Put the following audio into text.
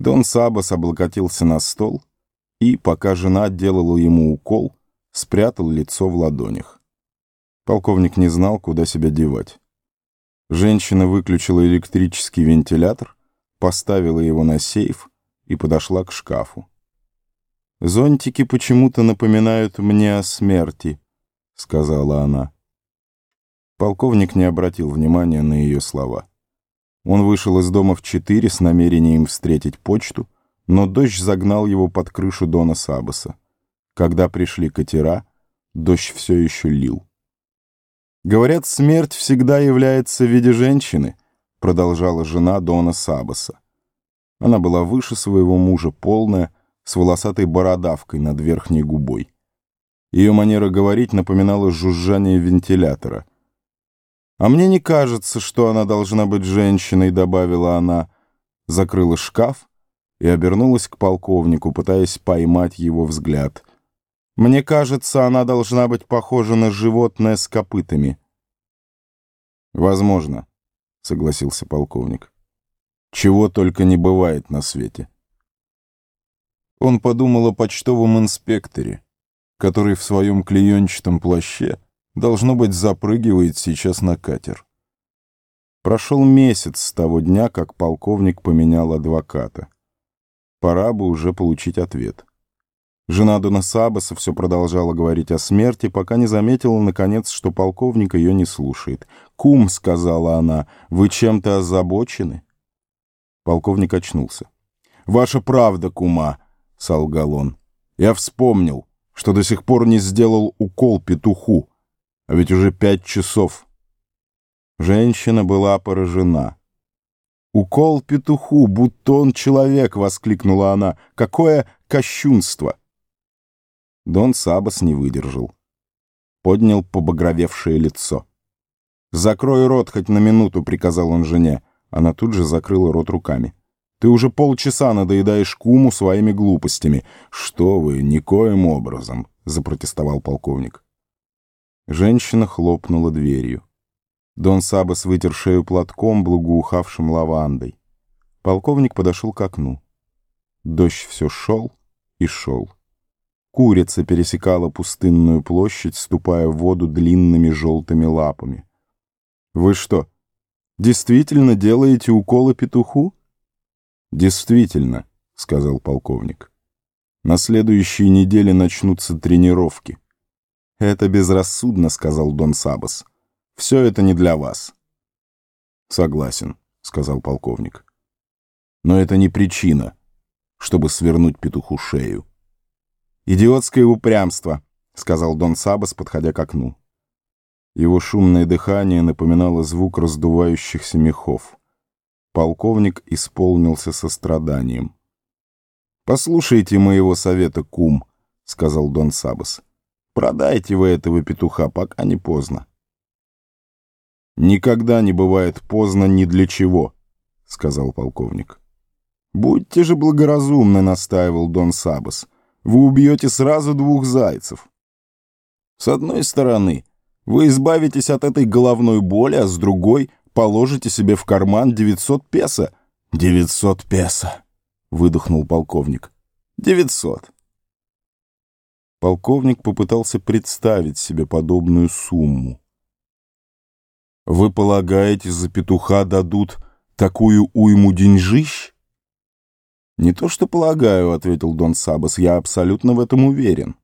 Дон Сабас облокотился на стол и, пока жена делала ему укол, спрятал лицо в ладонях. Полковник не знал, куда себя девать. Женщина выключила электрический вентилятор, поставила его на сейф и подошла к шкафу. «Зонтики почему-то напоминают мне о смерти», — сказала она. Полковник не обратил внимания на ее слова. Он вышел из дома в четыре с намерением встретить почту, но дождь загнал его под крышу Дона Сабаса. Когда пришли катера, дождь все еще лил. «Говорят, смерть всегда является в виде женщины», — продолжала жена Дона Сабаса. Она была выше своего мужа, полная, с волосатой бородавкой над верхней губой. Ее манера говорить напоминала жужжание вентилятора. «А мне не кажется, что она должна быть женщиной», — добавила она. Закрыла шкаф и обернулась к полковнику, пытаясь поймать его взгляд. «Мне кажется, она должна быть похожа на животное с копытами». «Возможно», — согласился полковник. «Чего только не бывает на свете». Он подумал о почтовом инспекторе, который в своем клеенчатом плаще Должно быть, запрыгивает сейчас на катер. Прошел месяц с того дня, как полковник поменял адвоката. Пора бы уже получить ответ. Жена Дона Сабаса все продолжала говорить о смерти, пока не заметила, наконец, что полковник ее не слушает. «Кум», — сказала она, — «вы чем-то озабочены?» Полковник очнулся. «Ваша правда, кума», — солгал он. «Я вспомнил, что до сих пор не сделал укол петуху. А ведь уже пять часов. Женщина была поражена. «Укол петуху, будто он человек!» — воскликнула она. «Какое кощунство!» Дон Сабас не выдержал. Поднял побагровевшее лицо. «Закрой рот хоть на минуту», — приказал он жене. Она тут же закрыла рот руками. «Ты уже полчаса надоедаешь куму своими глупостями». «Что вы, никоим образом», — запротестовал полковник. Женщина хлопнула дверью. Дон Сабас вытер шею платком, благоухавшим лавандой. Полковник подошел к окну. Дождь все шел и шел. Курица пересекала пустынную площадь, ступая в воду длинными желтыми лапами. «Вы что, действительно делаете уколы петуху?» «Действительно», — сказал полковник. «На следующей неделе начнутся тренировки». «Это безрассудно», — сказал Дон Сабас. «Все это не для вас». «Согласен», — сказал полковник. «Но это не причина, чтобы свернуть петуху шею». «Идиотское упрямство», — сказал Дон Сабас, подходя к окну. Его шумное дыхание напоминало звук раздувающихся мехов. Полковник исполнился состраданием. «Послушайте моего совета, кум», — сказал Дон Сабас. Продайте вы этого петуха, пока не поздно. «Никогда не бывает поздно ни для чего», — сказал полковник. «Будьте же благоразумны», — настаивал Дон Сабас. «Вы убьете сразу двух зайцев. С одной стороны, вы избавитесь от этой головной боли, а с другой положите себе в карман 900 песо». «Девятьсот песо», — выдохнул полковник. «Девятьсот». Полковник попытался представить себе подобную сумму. «Вы полагаете, за петуха дадут такую уйму деньжищ?» «Не то что полагаю», — ответил Дон Сабас, — «я абсолютно в этом уверен».